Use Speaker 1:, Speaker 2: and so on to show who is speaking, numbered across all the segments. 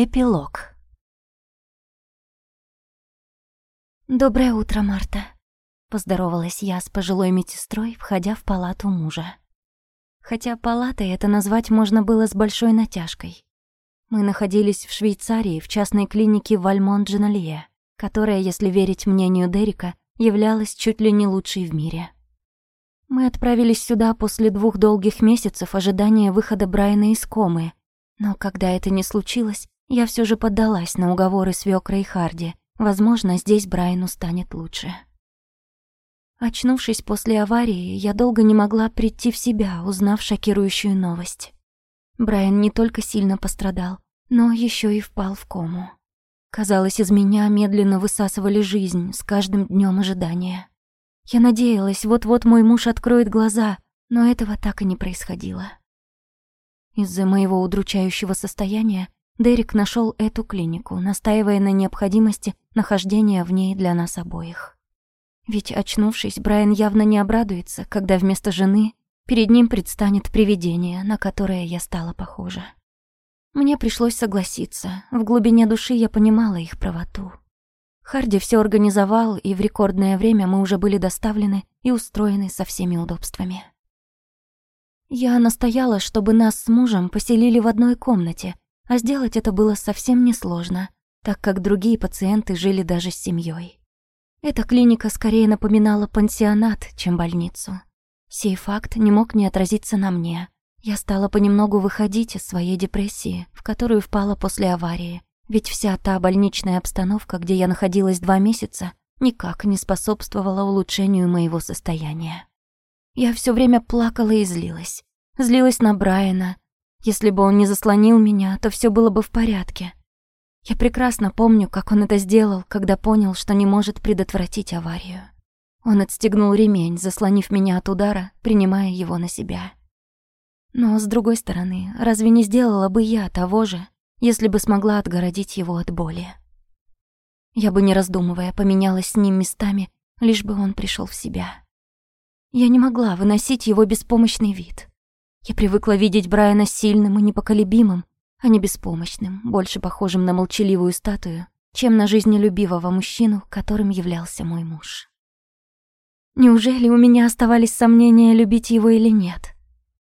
Speaker 1: Эпилог. «Доброе утро, Марта», — поздоровалась я с пожилой медсестрой, входя в палату мужа. Хотя палатой это назвать можно было с большой натяжкой. Мы находились в Швейцарии в частной клинике Вальмонт-Дженалье, которая, если верить мнению Дерека, являлась чуть ли не лучшей в мире. Мы отправились сюда после двух долгих месяцев ожидания выхода Брайана из комы, но когда это не случилось, я все же поддалась на уговоры свекра и Харди. Возможно, здесь Брайану станет лучше. Очнувшись после аварии, я долго не могла прийти в себя, узнав шокирующую новость. Брайан не только сильно пострадал, но еще и впал в кому. Казалось, из меня медленно высасывали жизнь с каждым днем ожидания. Я надеялась, вот-вот мой муж откроет глаза, но этого так и не происходило. Из-за моего удручающего состояния Дерек нашел эту клинику, настаивая на необходимости нахождения в ней для нас обоих. Ведь, очнувшись, Брайан явно не обрадуется, когда вместо жены перед ним предстанет привидение, на которое я стала похожа. Мне пришлось согласиться. В глубине души я понимала их правоту. Харди все организовал, и в рекордное время мы уже были доставлены и устроены со всеми удобствами. Я настояла, чтобы нас с мужем поселили в одной комнате, а сделать это было совсем несложно, так как другие пациенты жили даже с семьей. Эта клиника скорее напоминала пансионат, чем больницу. Сей факт не мог не отразиться на мне. Я стала понемногу выходить из своей депрессии, в которую впала после аварии, ведь вся та больничная обстановка, где я находилась два месяца, никак не способствовала улучшению моего состояния. Я все время плакала и злилась. Злилась на Брайана, если бы он не заслонил меня, то все было бы в порядке. Я прекрасно помню, как он это сделал, когда понял, что не может предотвратить аварию. Он отстегнул ремень, заслонив меня от удара, принимая его на себя. Но, с другой стороны, разве не сделала бы я того же, если бы смогла отгородить его от боли? Я бы, не раздумывая, поменялась с ним местами, лишь бы он пришел в себя. Я не могла выносить его беспомощный вид. Я привыкла видеть Брайана сильным и непоколебимым, а не беспомощным, больше похожим на молчаливую статую, чем на жизнелюбивого мужчину, которым являлся мой муж. Неужели у меня оставались сомнения, любить его или нет?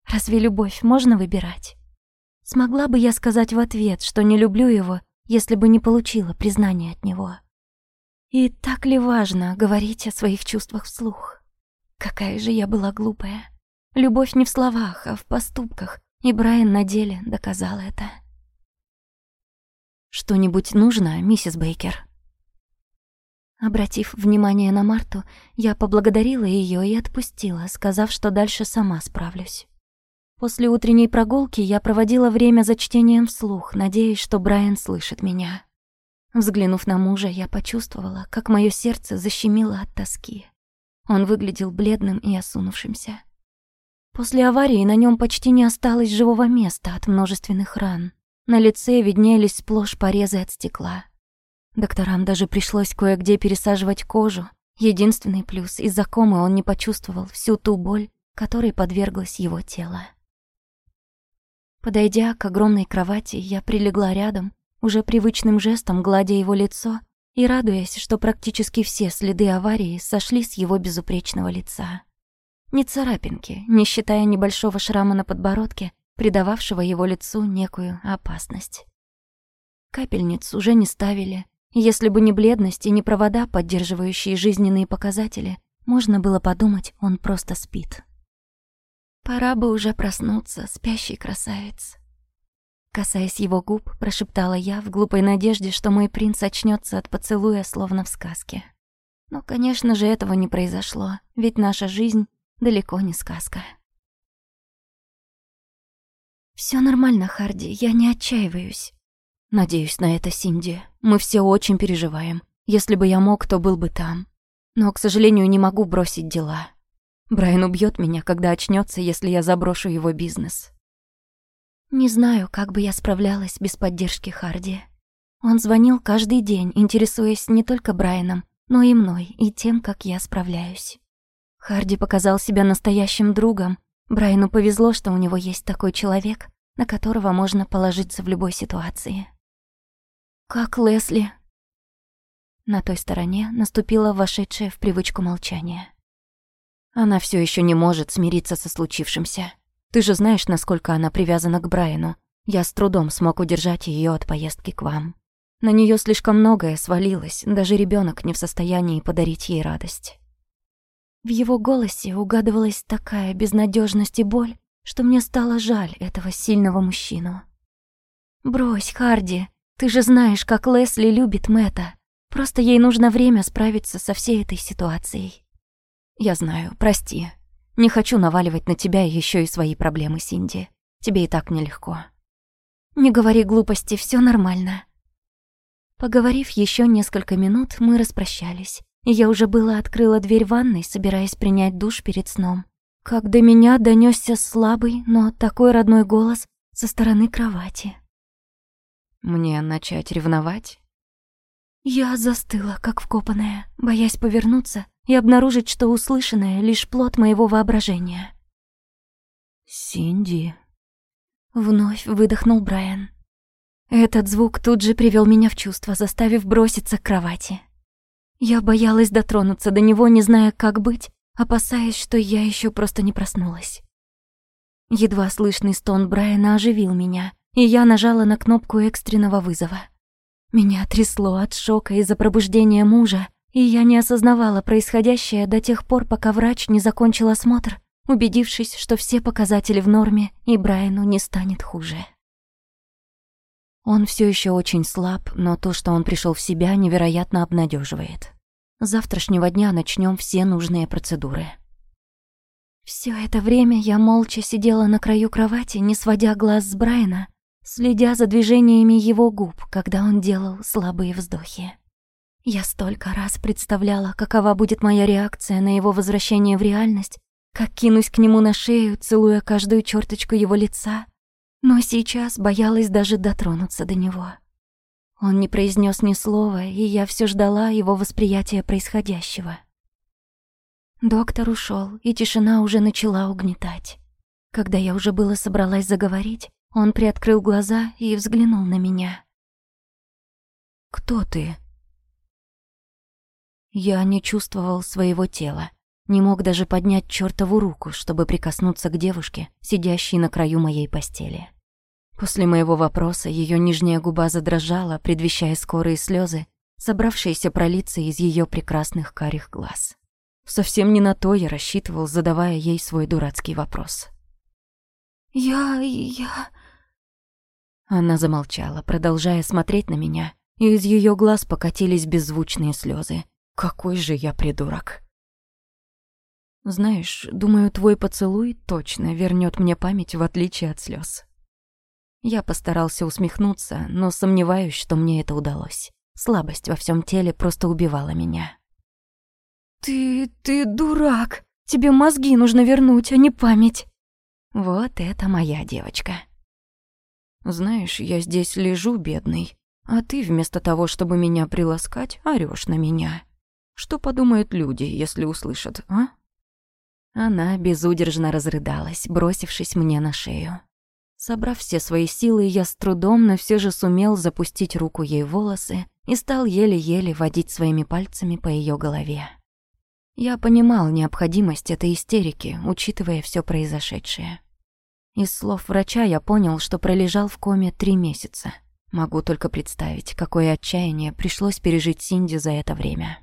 Speaker 1: Разве любовь можно выбирать? Смогла бы я сказать в ответ, что не люблю его, если бы не получила признания от него? И так ли важно говорить о своих чувствах вслух? Какая же я была глупая. Любовь не в словах, а в поступках, и Брайан на деле доказал это. «Что-нибудь нужно, миссис Бейкер?» Обратив внимание на Марту, я поблагодарила ее и отпустила, сказав, что дальше сама справлюсь. После утренней прогулки я проводила время за чтением вслух, надеясь, что Брайан слышит меня. Взглянув на мужа, я почувствовала, как мое сердце защемило от тоски. Он выглядел бледным и осунувшимся. После аварии на нем почти не осталось живого места от множественных ран. На лице виднелись сплошь порезы от стекла. Докторам даже пришлось кое-где пересаживать кожу. Единственный плюс — из-за комы он не почувствовал всю ту боль, которой подверглось его тело. Подойдя к огромной кровати, я прилегла рядом, уже привычным жестом гладя его лицо и радуясь, что практически все следы аварии сошли с его безупречного лица. Ни царапинки, не считая небольшого шрама на подбородке, придававшего его лицу некую опасность. Капельниц уже не ставили. Если бы не бледность и не провода, поддерживающие жизненные показатели, можно было подумать, он просто спит. Пора бы уже проснуться, спящий красавец. Касаясь его губ, прошептала я в глупой надежде, что мой принц очнется от поцелуя, словно в сказке. Но, конечно же, этого не произошло, ведь наша жизнь далеко не сказка. Все нормально, Харди, я не отчаиваюсь. Надеюсь на это, Синди. Мы все очень переживаем. Если бы я мог, то был бы там. Но, к сожалению, не могу бросить дела. Брайан убьет меня, когда очнется, если я заброшу его бизнес. Не знаю, как бы я справлялась без поддержки Харди. Он звонил каждый день, интересуясь не только Брайаном, но и мной, и тем, как я справляюсь. Харди показал себя настоящим другом. Брайану повезло, что у него есть такой человек, на которого можно положиться в любой ситуации. как Лесли?» На той стороне наступила вошедшая в привычку молчание. Она все еще не может смириться со случившимся. Ты же знаешь, насколько она привязана к Брайану. Я с трудом смог удержать ее от поездки к вам. На нее слишком многое свалилось, даже ребенок не в состоянии подарить ей радость. В его голосе угадывалась такая безнадежность и боль, что мне стало жаль этого сильного мужчину. «Брось, Харди, ты же знаешь, как Лесли любит Мэтта. Просто ей нужно время справиться со всей этой ситуацией». «Я знаю, прости. Не хочу наваливать на тебя еще и свои проблемы, Синди. Тебе и так нелегко». «Не говори глупости, все нормально». Поговорив еще несколько минут, мы распрощались. Я уже было открыла дверь ванной, собираясь принять душ перед сном. Как до меня донесся слабый, но такой родной голос со стороны кровати.
Speaker 2: «Мне начать ревновать?»
Speaker 1: Я застыла, как вкопанная, боясь повернуться и обнаружить, что услышанное — лишь плод моего воображения.
Speaker 2: «Синди...»
Speaker 1: Вновь выдохнул Брайан. Этот звук тут же привел меня в чувство, заставив броситься к кровати. Я боялась дотронуться до него, не зная, как быть, опасаясь, что я еще просто не проснулась. Едва слышный стон Брайана оживил меня, и я нажала на кнопку экстренного вызова. Меня трясло от шока из-за пробуждения мужа, и я не осознавала происходящее до тех пор, пока врач не закончил осмотр убедившись, что все показатели в норме и Брайану не станет хуже. Он все еще очень слаб, но то, что он пришел в себя, невероятно обнадеживает. С завтрашнего дня начнем все нужные процедуры. Все это время я молча сидела на краю кровати, не сводя глаз с Брайана, следя за движениями его губ, когда он делал слабые вздохи. Я столько раз представляла, какова будет моя реакция на его возвращение в реальность, как кинусь к нему на шею, целуя каждую черточку его лица, но сейчас боялась даже дотронуться до него. Он не произнес ни слова, и я все ждала его восприятия происходящего. Доктор ушел, и тишина уже начала угнетать. Когда я уже было собралась заговорить, он приоткрыл глаза и взглянул на меня.
Speaker 2: «Кто ты?»
Speaker 1: Я не чувствовал своего тела. Не мог даже поднять чертову руку, чтобы прикоснуться к девушке, сидящей на краю моей постели. После моего вопроса ее нижняя губа задрожала, предвещая скорые слезы, собравшиеся пролиться из ее прекрасных карих глаз. Совсем не на то я рассчитывал, задавая ей свой дурацкий вопрос. «Я... я...» Она замолчала, продолжая смотреть на меня, и из ее глаз покатились беззвучные слезы. «Какой же я придурок!» Знаешь, думаю, твой поцелуй точно вернет мне память в отличие от слез. Я постарался усмехнуться, но сомневаюсь, что мне это удалось. Слабость во всем теле просто убивала меня. «Ты... ты дурак! Тебе мозги нужно вернуть, а не память!» Вот это моя девочка. Знаешь, я здесь лежу, бедный, а ты вместо того, чтобы меня приласкать, орёшь на меня. Что подумают люди, если услышат, а? Она безудержно разрыдалась, бросившись мне на шею. Собрав все свои силы, я с трудом, но все же сумел запустить руку ей в волосы и стал еле-еле водить своими пальцами по ее голове. Я понимал необходимость этой истерики, учитывая все произошедшее. Из слов врача я понял, что пролежал в коме три месяца. Могу только представить, какое отчаяние пришлось пережить Синди за это время.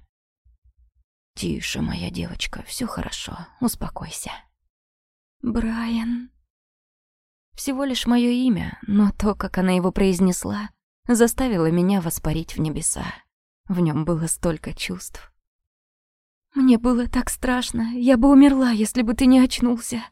Speaker 1: «Тише, моя девочка, все хорошо, успокойся». «Брайан...» Всего лишь мое имя, но то, как она его произнесла, заставило меня воспарить в небеса. В нем было столько чувств. «Мне было так страшно, я бы умерла, если бы ты не очнулся».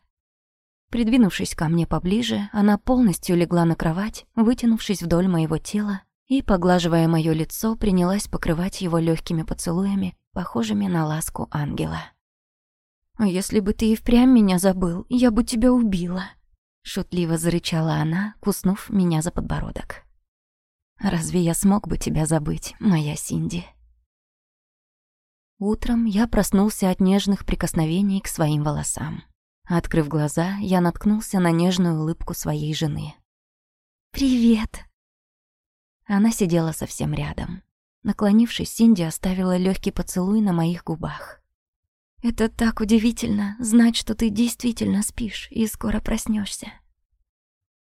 Speaker 1: Придвинувшись ко мне поближе, она полностью легла на кровать, вытянувшись вдоль моего тела и, поглаживая мое лицо, принялась покрывать его легкими поцелуями, похожими на ласку ангела. «А если бы ты и впрямь меня забыл, я бы тебя убила», — шутливо зарычала она, куснув меня за подбородок. «Разве я смог бы тебя забыть, моя Синди?» Утром я проснулся от нежных прикосновений к своим волосам. Открыв глаза, я наткнулся на нежную улыбку своей жены. «Привет!» Она сидела совсем рядом. Наклонившись, Синди оставила легкий поцелуй на моих губах. «Это так удивительно, знать, что ты действительно спишь и скоро проснешься.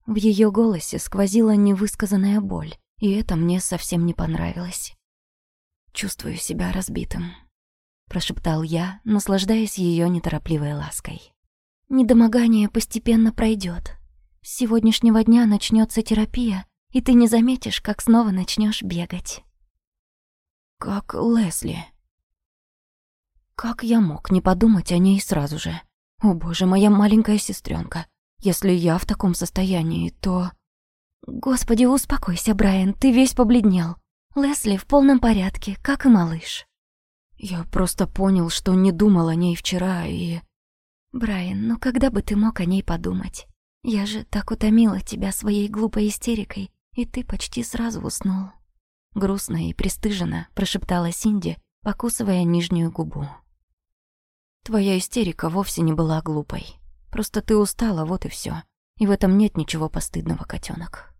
Speaker 1: В ее голосе сквозила невысказанная боль, и это мне совсем не понравилось. «Чувствую себя разбитым», — прошептал я, наслаждаясь ее неторопливой лаской. «Недомогание постепенно пройдет. С сегодняшнего дня начнется терапия, и ты не заметишь, как снова начнешь бегать».
Speaker 2: «Как Лесли?»
Speaker 1: Как я мог не подумать о ней сразу же? О боже, моя маленькая сестренка. Если я в таком состоянии, то... Господи, успокойся, Брайан, ты весь побледнел. Лесли в полном порядке, как и малыш.
Speaker 2: Я просто понял, что не думал о ней вчера и...
Speaker 1: Брайан, ну когда бы ты мог о ней подумать? Я же так утомила тебя своей глупой истерикой, и ты почти сразу уснул. Грустно и пристыженно прошептала Синди, покусывая нижнюю губу.
Speaker 2: Твоя истерика вовсе не была глупой. Просто ты устала, вот и все. И в этом нет ничего постыдного, котенок.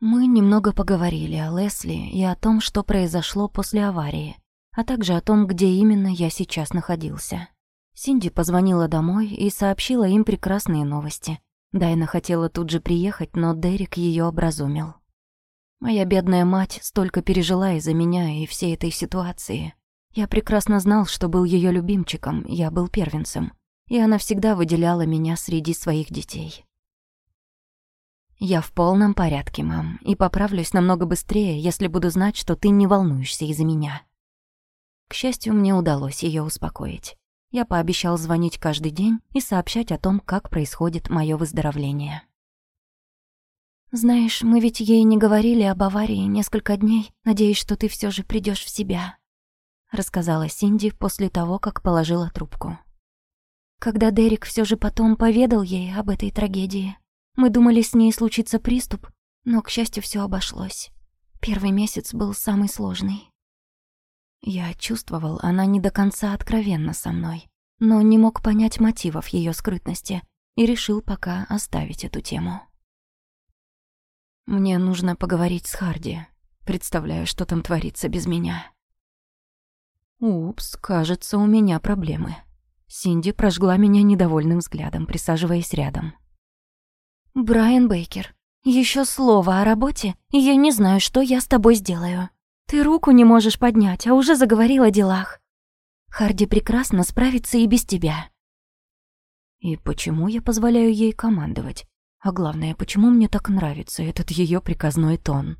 Speaker 1: Мы немного поговорили о Лесли и о том, что произошло после аварии, а также о том, где именно я сейчас находился. Синди позвонила домой и сообщила им прекрасные новости. Дайна хотела тут же приехать, но Дерек ее образумил. Моя бедная мать столько пережила из-за меня и всей этой ситуации. Я прекрасно знал, что был ее любимчиком, я был первенцем и она всегда выделяла меня среди своих детей. «Я в полном порядке, мам, и поправлюсь намного быстрее, если буду знать, что ты не волнуешься из-за меня». К счастью, мне удалось ее успокоить. Я пообещал звонить каждый день и сообщать о том, как происходит мое выздоровление. «Знаешь, мы ведь ей не говорили об аварии несколько дней, надеюсь, что ты все же придешь в себя», рассказала Синди после того, как положила трубку. Когда Дерек все же потом поведал ей об этой трагедии, мы думали, с ней случится приступ, но, к счастью, все обошлось. Первый месяц был самый сложный. Я чувствовал, она не до конца откровенна со мной, но не мог понять мотивов ее скрытности и решил пока оставить эту тему.
Speaker 2: Мне нужно поговорить с Харди. Представляю, что там творится без меня. Упс, кажется, у меня проблемы. Синди прожгла меня недовольным взглядом, присаживаясь рядом.
Speaker 1: «Брайан Бейкер, еще слово о работе, и я не знаю, что я с тобой сделаю. Ты руку не можешь поднять, а уже заговорил о делах. Харди прекрасно справится и без тебя».
Speaker 2: И почему я позволяю ей командовать? А главное, почему мне так нравится этот ее приказной тон?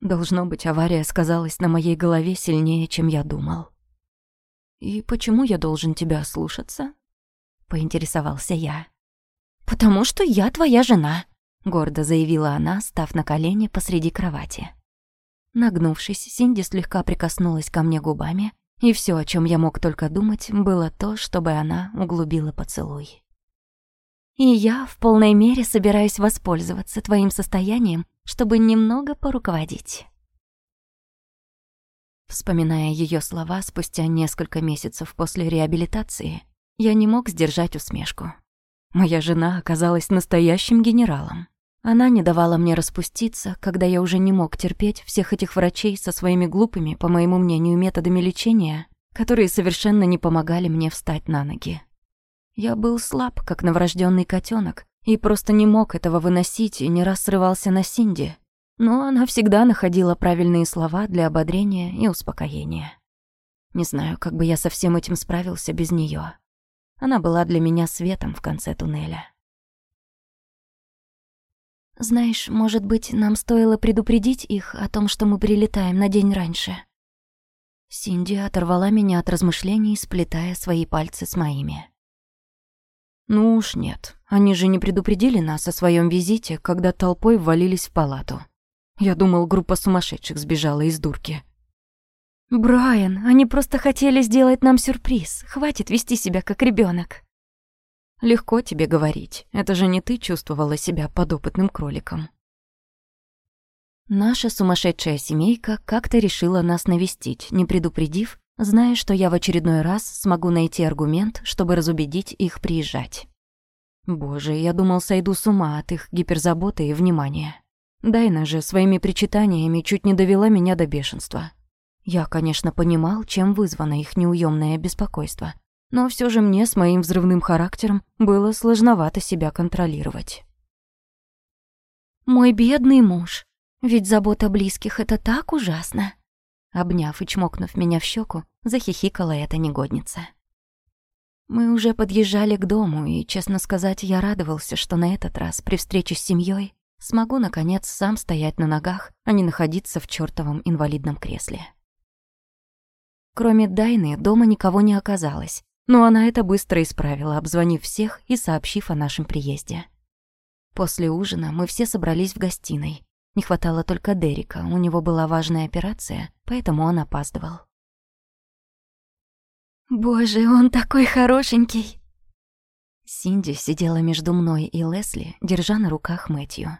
Speaker 2: Должно быть, авария сказалась на моей голове сильнее, чем я думал. «И почему я должен тебя слушаться?» — поинтересовался я.
Speaker 1: «Потому что я твоя жена», — гордо заявила она, став на колени посреди кровати. Нагнувшись, Синди слегка прикоснулась ко мне губами, и все, о чем я мог только думать, было то, чтобы она углубила поцелуй. «И я в полной мере собираюсь воспользоваться твоим состоянием, чтобы немного поруководить». Вспоминая ее слова спустя несколько месяцев после реабилитации, я не мог сдержать усмешку. Моя жена оказалась настоящим генералом. Она не давала мне распуститься, когда я уже не мог терпеть всех этих врачей со своими глупыми, по моему мнению, методами лечения, которые совершенно не помогали мне встать на ноги. Я был слаб, как новорожденный котенок, и просто не мог этого выносить и не раз срывался на Синди, но она всегда находила правильные слова для ободрения и успокоения. Не знаю, как бы я со всем этим справился без нее. Она была для меня светом в конце туннеля. «Знаешь, может быть, нам стоило предупредить их о том, что мы прилетаем на день раньше?» Синди оторвала меня от размышлений, сплетая свои пальцы с моими.
Speaker 2: «Ну уж нет, они же не предупредили нас о своем визите, когда толпой ввалились в палату. Я думал, группа сумасшедших сбежала из дурки.
Speaker 1: «Брайан, они просто хотели сделать нам сюрприз. Хватит вести себя как ребенок.
Speaker 2: Легко тебе говорить. Это же не ты чувствовала себя подопытным кроликом.
Speaker 1: Наша сумасшедшая семейка как-то решила нас навестить, не предупредив, зная, что я в очередной раз смогу найти аргумент, чтобы разубедить их приезжать. Боже, я думал, сойду с ума от их гиперзаботы и внимания.
Speaker 2: Дайна же своими причитаниями чуть не довела меня до бешенства. Я, конечно, понимал, чем вызвано их неуемное беспокойство, но все же мне с моим взрывным характером было сложновато себя контролировать.
Speaker 1: «Мой бедный муж, ведь забота близких — это так ужасно!» Обняв и чмокнув меня в щеку, захихикала эта негодница. Мы уже подъезжали к дому, и, честно сказать, я радовался, что на этот раз, при встрече с семьей, смогу, наконец, сам стоять на ногах, а не находиться в чёртовом инвалидном кресле. Кроме Дайны, дома никого не оказалось, но она это быстро исправила, обзвонив всех и сообщив о нашем приезде. После ужина мы все собрались в гостиной. Не хватало только Дерека, у него была важная операция, поэтому он опаздывал.
Speaker 3: «Боже, он такой хорошенький!»
Speaker 2: Синди сидела между мной и Лесли, держа на руках Мэтью.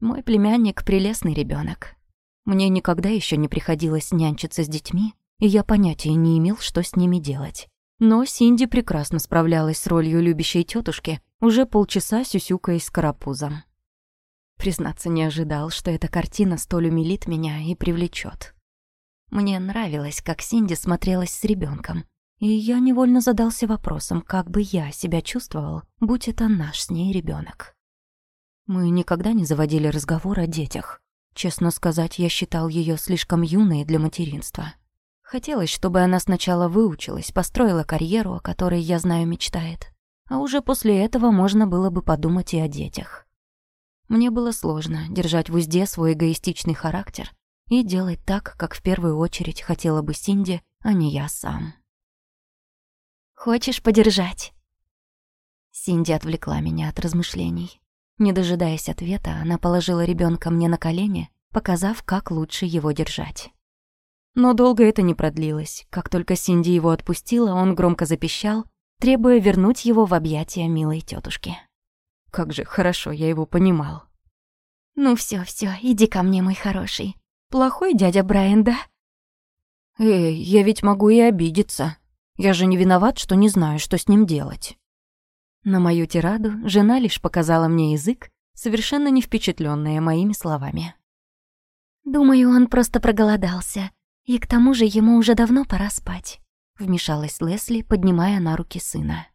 Speaker 2: Мой племянник — прелестный ребенок. Мне никогда еще не приходилось нянчиться с детьми, и я понятия не имел, что с ними делать. Но Синди прекрасно справлялась с ролью любящей тетушки, уже полчаса сюсюкаясь с карапузом. Признаться, не ожидал, что эта картина столь умилит меня и привлечет. Мне нравилось, как Синди смотрелась с ребенком, и я невольно задался вопросом, как бы я себя чувствовал, будь это наш с ней ребенок. Мы никогда не заводили разговор о детях. Честно сказать, я считал ее слишком юной для материнства. Хотелось, чтобы она сначала выучилась, построила карьеру, о которой, я знаю, мечтает. А уже после этого можно было бы подумать и о детях. Мне было сложно держать в узде свой эгоистичный характер и делать так, как в первую очередь хотела бы Синди, а не я сам.
Speaker 3: «Хочешь подержать?»
Speaker 2: Синди отвлекла меня от размышлений. Не дожидаясь ответа, она положила ребенка мне на колени, показав, как лучше его держать. Но долго это не продлилось. Как только Синди его отпустила, он громко запищал, требуя вернуть его в объятия милой тетушки. Как же хорошо я его понимал.
Speaker 3: «Ну все, все, иди ко мне, мой хороший. Плохой дядя Брайан, да?»
Speaker 2: «Эй, я ведь могу и обидеться. Я же не виноват, что не знаю, что с ним делать». На мою тираду жена лишь показала мне язык, совершенно не впечатленная моими словами.
Speaker 3: «Думаю, он просто проголодался. И к тому же ему уже давно пора спать», — вмешалась Лесли, поднимая на руки сына.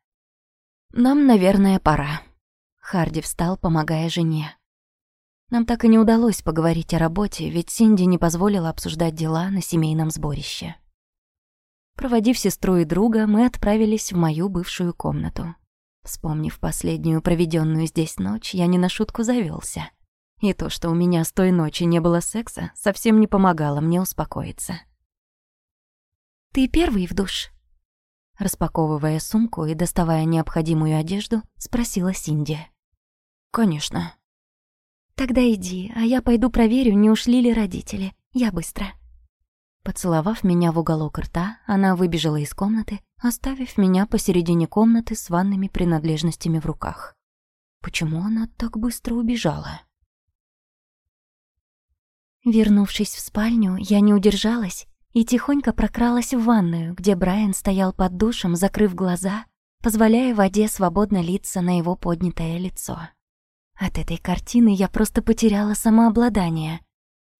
Speaker 2: «Нам, наверное, пора». Харди встал, помогая жене. Нам так и не удалось поговорить о работе, ведь Синди не позволила обсуждать дела на семейном сборище. Проводив сестру и друга, мы отправились в мою бывшую комнату. Вспомнив последнюю проведенную здесь ночь, я не на шутку завелся. И то, что у меня с той ночи не было секса, совсем не помогало мне успокоиться.
Speaker 3: «Ты первый в душ?»
Speaker 2: Распаковывая сумку и доставая необходимую одежду, спросила Синди. «Конечно».
Speaker 3: «Тогда иди, а я пойду проверю, не ушли ли родители. Я быстро».
Speaker 2: Поцеловав меня в уголок рта, она выбежала из комнаты, оставив меня посередине комнаты с ванными принадлежностями в руках. Почему она так быстро убежала?
Speaker 3: Вернувшись в спальню, я не удержалась и тихонько прокралась в ванную, где Брайан стоял под душем, закрыв глаза, позволяя воде свободно литься на его поднятое лицо. От этой картины я просто потеряла самообладание.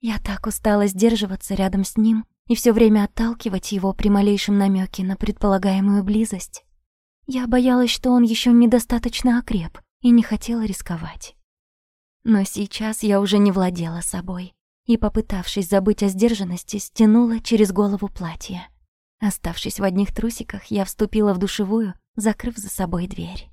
Speaker 3: Я так устала сдерживаться рядом с ним и все время отталкивать его при малейшем намеке на предполагаемую близость. Я боялась, что он еще недостаточно окреп и не хотела рисковать. Но сейчас я уже не владела собой и, попытавшись забыть о сдержанности, стянула через голову платье. Оставшись в одних трусиках, я вступила в душевую, закрыв за собой дверь.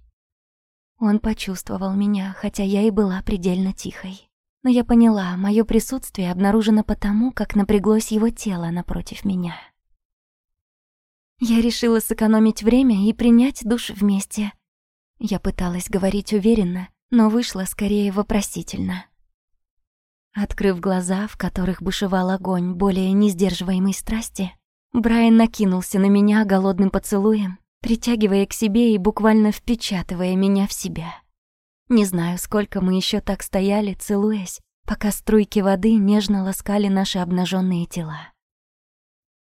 Speaker 3: Он почувствовал меня, хотя я и была предельно тихой. Но я поняла, мое присутствие обнаружено потому, как напряглось его тело напротив меня. Я решила сэкономить время и принять душ вместе. Я пыталась говорить уверенно, но вышло скорее вопросительно. Открыв глаза, в которых бушевал огонь более несдерживаемой страсти, Брайан накинулся на меня голодным поцелуем, притягивая к себе и буквально впечатывая меня в себя. Не знаю, сколько мы еще так стояли, целуясь, пока струйки воды нежно ласкали наши обнаженные тела.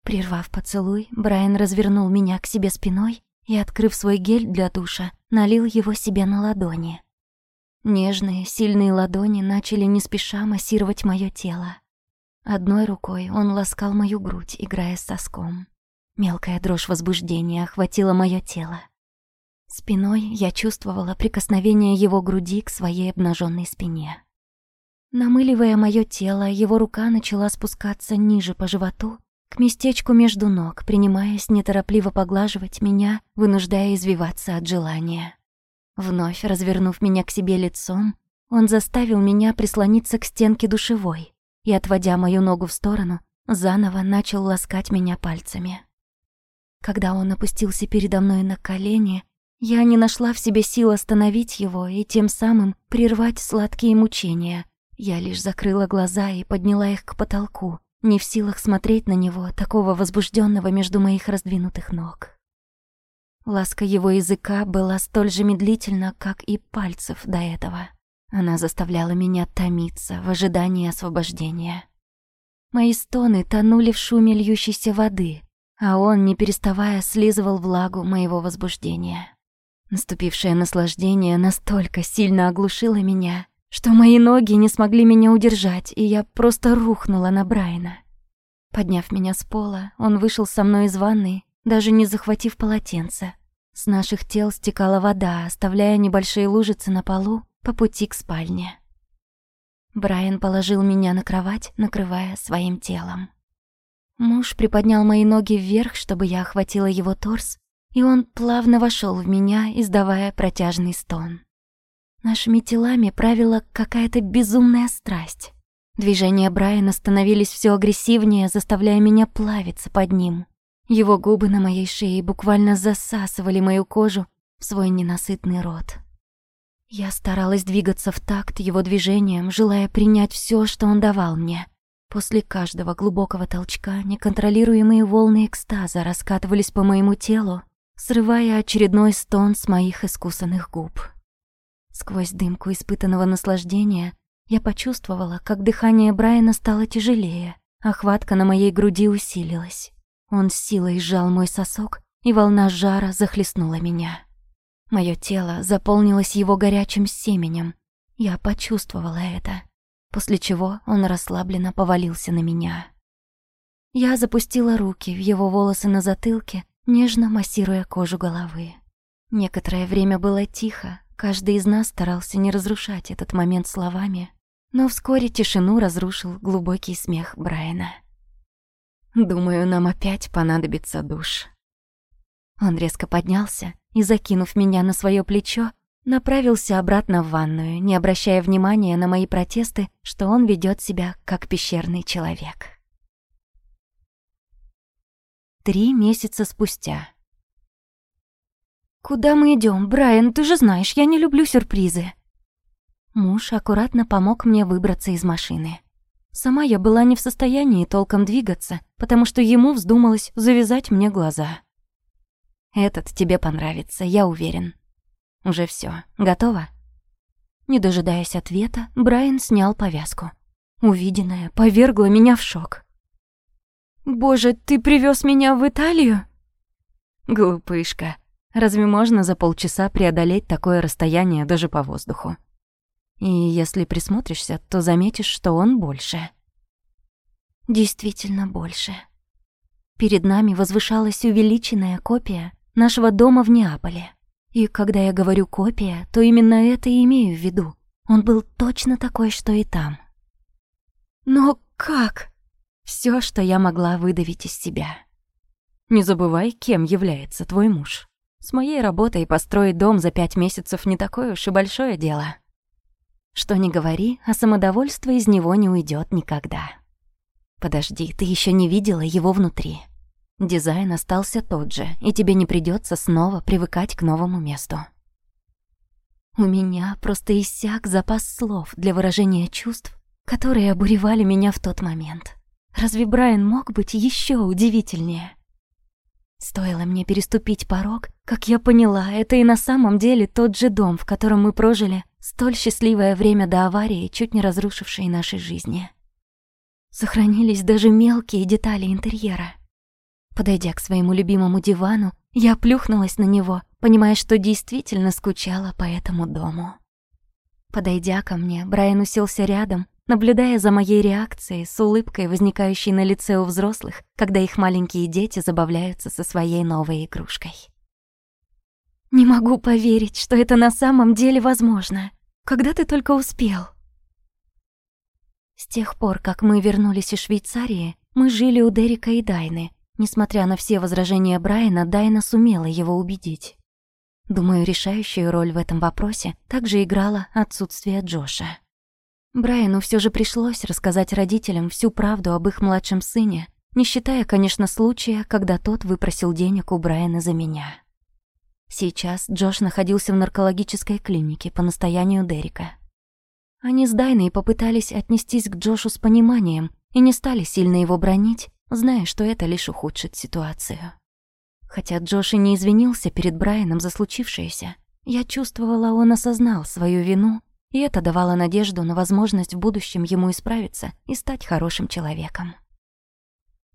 Speaker 3: Прервав поцелуй, Брайан развернул меня к себе спиной и, открыв свой гель для душа, налил его себе на ладони.
Speaker 1: Нежные, сильные ладони начали не спеша массировать моё тело. Одной рукой он ласкал мою грудь, играя с соском. Мелкая дрожь возбуждения охватила моё тело. Спиной я чувствовала прикосновение его груди к своей обнаженной спине. Намыливая мое тело, его рука начала спускаться ниже по животу, к местечку между ног, принимаясь неторопливо поглаживать меня, вынуждая извиваться от желания. Вновь развернув меня к себе лицом, он заставил меня прислониться к стенке душевой и, отводя мою ногу в сторону, заново начал ласкать меня пальцами. Когда он опустился передо мной на колени, я не нашла в себе сил остановить его и тем самым прервать сладкие мучения. Я лишь закрыла глаза и подняла их к потолку, не в силах смотреть на него, такого возбужденного между моих раздвинутых ног. Ласка его языка была столь же медлительна, как и пальцев до этого. Она заставляла меня томиться в ожидании освобождения. Мои стоны тонули в шуме льющейся воды, а он, не переставая, слизывал влагу моего возбуждения. Наступившее наслаждение настолько сильно оглушило меня, что мои ноги не смогли меня удержать, и я просто рухнула на Брайана. Подняв меня с пола, он вышел со мной из ванной, даже не захватив полотенце. С наших тел стекала вода, оставляя небольшие лужицы на полу по пути к спальне. Брайан положил меня на кровать, накрывая своим телом. Муж приподнял мои ноги вверх, чтобы я охватила его торс, и он плавно вошел в меня, издавая протяжный стон. Нашими телами правила какая-то безумная страсть. Движения Брайана становились все агрессивнее, заставляя меня плавиться под ним. Его губы на моей шее буквально засасывали мою кожу в свой ненасытный рот. Я старалась двигаться в такт его движениям, желая принять все, что он давал мне. После каждого глубокого толчка неконтролируемые волны экстаза раскатывались по моему телу, срывая очередной стон с моих искусанных губ. Сквозь дымку испытанного наслаждения я почувствовала, как дыхание Брайана стало тяжелее, а хватка на моей груди усилилась. Он с силой сжал мой сосок, и волна жара захлестнула меня. Моё тело заполнилось его горячим семенем. Я почувствовала это, после чего он расслабленно повалился на меня. Я запустила руки в его волосы на затылке нежно массируя кожу головы. Некоторое время было тихо, каждый из нас старался не разрушать этот момент словами, но вскоре тишину разрушил глубокий смех Брайана. «Думаю, нам опять понадобится душ». Он резко поднялся и, закинув меня на свое плечо, направился обратно в ванную, не обращая внимания на мои протесты, что он ведет себя как пещерный человек. Три месяца спустя. «Куда мы идем, Брайан? Ты же знаешь, я не люблю сюрпризы». Муж аккуратно помог мне выбраться из машины. Сама я была не в состоянии толком двигаться, потому что ему вздумалось завязать мне глаза. «Этот тебе понравится, я уверен». «Уже все, готово?» Не дожидаясь ответа, Брайан снял повязку. Увиденное повергло меня в шок. «Боже, ты привез меня в Италию?» «Глупышка, разве можно за полчаса преодолеть такое расстояние даже по воздуху? И если присмотришься, то заметишь, что он больше». Действительно больше. Перед нами возвышалась увеличенная копия нашего дома в Неаполе. И когда я говорю «копия», то именно это и имею в виду. Он был точно такой, что и там. «Но как?» Все, что я могла выдавить из себя. Не забывай, кем является твой муж. С моей работой построить дом за пять месяцев не такое уж и большое дело. Что ни говори, а самодовольство из него не уйдет никогда. Подожди, ты еще не видела его внутри. Дизайн остался тот же, и тебе не придется снова привыкать к новому месту. У меня просто иссяк запас слов для выражения чувств, которые обуревали меня в тот момент. Разве Брайан мог быть еще удивительнее? Стоило мне переступить порог, как я поняла, это и на самом деле тот же дом, в котором мы прожили столь счастливое время до аварии, чуть не разрушившей наши жизни. Сохранились даже мелкие детали интерьера. Подойдя к своему любимому дивану, я плюхнулась на него, понимая, что действительно скучала по этому дому. Подойдя ко мне, Брайан уселся рядом, наблюдая за моей реакцией с улыбкой, возникающей на лице у взрослых, когда их маленькие дети забавляются со своей новой игрушкой. «Не могу поверить, что это на самом деле возможно. Когда ты только успел?» С тех пор, как мы вернулись из Швейцарии, мы жили у Дерека и Дайны. Несмотря на все возражения Брайана, Дайна сумела его убедить. Думаю, решающую роль в этом вопросе также играло отсутствие Джоша. Брайану все же пришлось рассказать родителям всю правду об их младшем сыне, не считая, конечно, случая, когда тот выпросил денег у Брайана за меня. Сейчас Джош находился в наркологической клинике по настоянию Дерека. Они с Дайной попытались отнестись к Джошу с пониманием и не стали сильно его бронить, зная, что это лишь ухудшит ситуацию. Хотя Джош и не извинился перед Брайаном за случившееся, я чувствовала, он осознал свою вину, и это давало надежду на возможность в будущем ему исправиться и стать хорошим человеком.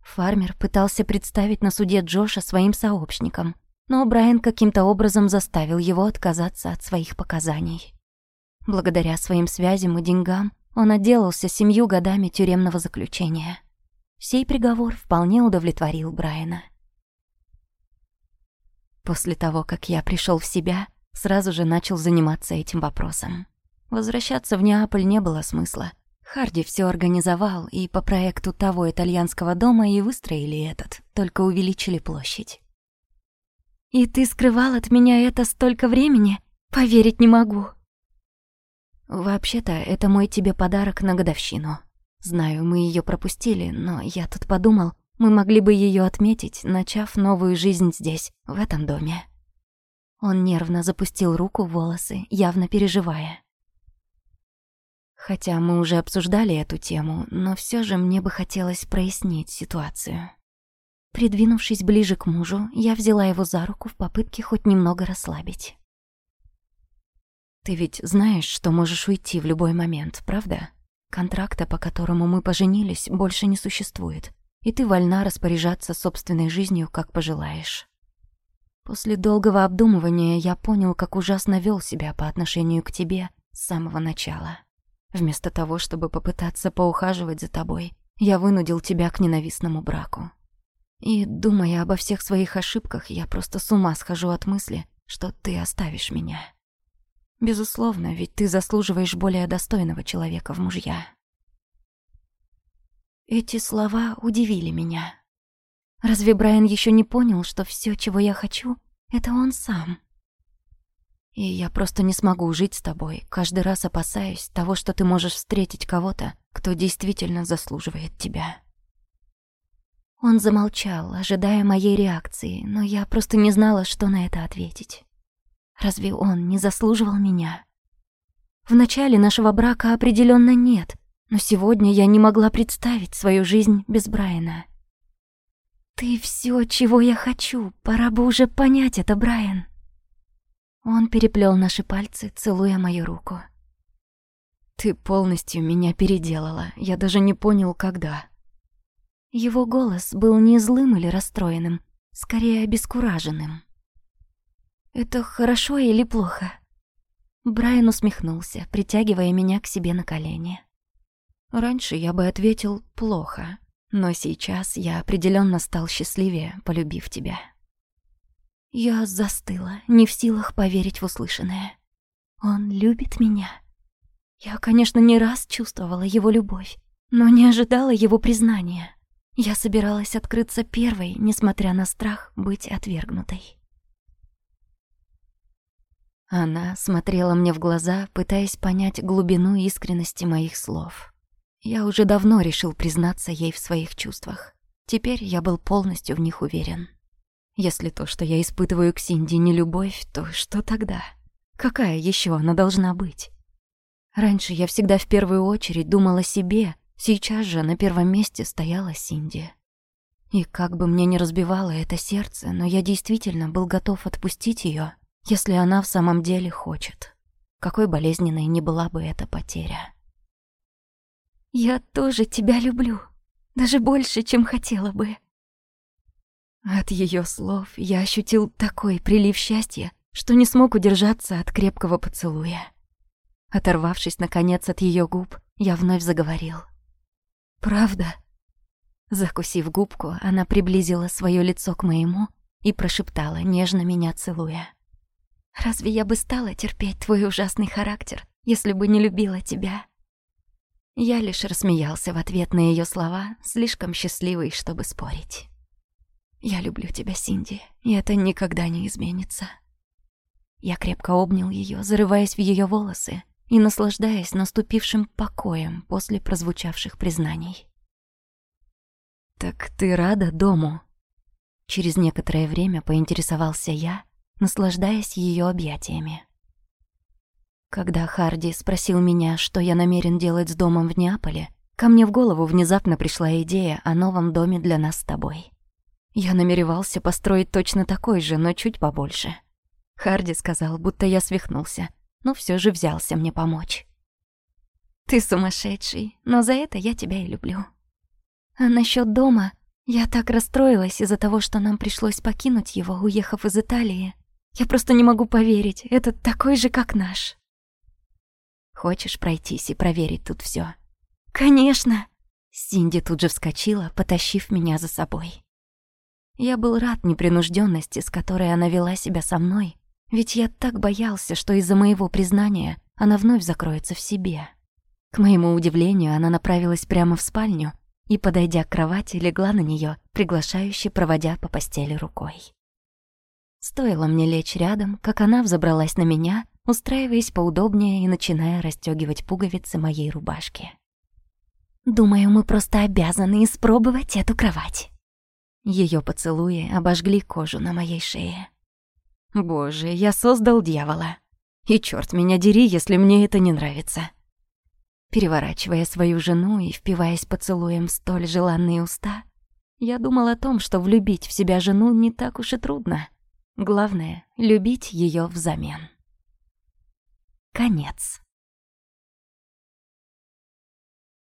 Speaker 1: Фармер пытался представить на суде Джоша своим сообщником, но Брайан каким-то образом заставил его отказаться от своих показаний. Благодаря своим связям и деньгам он отделался семью годами тюремного заключения. Сей приговор вполне удовлетворил Брайана. После того, как я пришел в себя, сразу же начал заниматься этим вопросом. Возвращаться в Неаполь не было смысла. Харди все организовал, и по проекту того итальянского дома и выстроили этот, только увеличили площадь. «И ты скрывал от меня это столько времени? Поверить не могу!» «Вообще-то, это мой тебе подарок на годовщину. Знаю, мы ее пропустили, но я тут подумал, мы могли бы ее отметить, начав новую жизнь здесь, в этом доме. Он нервно запустил руку в волосы, явно переживая. Хотя мы уже обсуждали эту тему, но все же мне бы хотелось прояснить ситуацию. Придвинувшись ближе к мужу, я взяла его за руку в попытке хоть немного расслабить. «Ты ведь знаешь, что можешь уйти в любой момент, правда? Контракта, по которому мы поженились, больше не существует и ты вольна распоряжаться собственной жизнью, как пожелаешь. После долгого обдумывания я понял, как ужасно вел себя по отношению к тебе с самого начала. Вместо того, чтобы попытаться поухаживать за тобой, я вынудил тебя к ненавистному браку. И, думая обо всех своих ошибках, я просто с ума схожу от мысли, что ты оставишь меня. Безусловно, ведь ты заслуживаешь более достойного человека в мужья. Эти слова удивили меня. Разве Брайан еще не понял, что все, чего я хочу, это он сам? И я просто не смогу жить с тобой, каждый раз опасаясь того, что ты можешь встретить кого-то, кто действительно заслуживает тебя. Он замолчал, ожидая моей реакции, но я просто не знала, что на это ответить. Разве он не заслуживал меня? В начале нашего брака определенно нет, но сегодня я не могла представить свою жизнь без Брайана. «Ты все, чего я хочу. Пора бы уже понять это, Брайан». Он переплел наши пальцы, целуя мою руку. «Ты полностью меня переделала. Я даже не понял, когда». Его голос был не злым или расстроенным, скорее обескураженным. «Это хорошо или плохо?» Брайан усмехнулся, притягивая меня к себе на колени. Раньше я бы ответил «плохо», но сейчас я определенно стал счастливее, полюбив тебя. Я застыла, не в силах поверить в услышанное. Он любит меня. Я, конечно, не раз чувствовала его любовь, но не ожидала его признания. Я собиралась открыться первой, несмотря на страх быть отвергнутой. Она смотрела мне в глаза, пытаясь понять глубину искренности моих слов. Я уже давно решил признаться ей в своих чувствах. Теперь я был полностью в них уверен. Если то, что я испытываю к Синди, не любовь, то что тогда? Какая еще она должна быть? Раньше я всегда в первую очередь думала о себе, сейчас же на первом месте стояла Синди. И как бы мне ни разбивало это сердце, но я действительно был готов отпустить ее, если она в самом деле хочет. Какой болезненной не была бы эта потеря. Я тоже тебя люблю, даже больше, чем хотела бы. От ее слов я ощутил такой прилив счастья, что не смог удержаться от крепкого поцелуя. Оторвавшись, наконец, от ее губ, я вновь заговорил. «Правда?» Закусив губку, она приблизила свое лицо к моему и прошептала, нежно меня целуя. «Разве я бы стала терпеть твой ужасный характер, если бы не любила тебя?» Я лишь рассмеялся в ответ на ее слова, слишком счастливый, чтобы спорить. «Я люблю тебя, Синди, и это никогда не изменится». Я крепко обнял ее, зарываясь в ее волосы и наслаждаясь наступившим покоем после прозвучавших признаний. «Так ты рада дому?» Через некоторое время поинтересовался я, наслаждаясь ее объятиями. Когда Харди спросил меня, что я намерен делать с домом в Неаполе, ко мне в голову внезапно пришла идея о новом доме для нас с тобой. Я намеревался построить точно такой же, но чуть побольше. Харди сказал, будто я свихнулся, но все же взялся мне помочь. «Ты сумасшедший, но за это я тебя и люблю», а насчет дома, я так расстроилась из-за того, что нам пришлось покинуть его, уехав из Италии. Я просто не могу поверить, это такой же, как наш. Хочешь пройтись и проверить тут все? Конечно. Синди тут же вскочила, потащив меня за собой. Я был рад непринужденности, с которой она вела себя со мной, ведь я так боялся, что из-за моего признания она вновь закроется в себе. К моему удивлению, она направилась прямо в спальню, и, подойдя к кровати, легла на нее, приглашающе проводя по постели рукой. Стоило мне лечь рядом, как она взобралась на меня, устраиваясь поудобнее и начиная расстегивать пуговицы моей рубашки. «Думаю, мы просто обязаны испробовать эту кровать». Ее поцелуи обожгли кожу на моей шее. «Боже, я создал дьявола. И черт меня дери, если мне это не нравится». Переворачивая свою жену и впиваясь поцелуем в столь желанные уста, я думал о том, что влюбить в себя жену не так уж и трудно. Главное — любить ее взамен. Конец.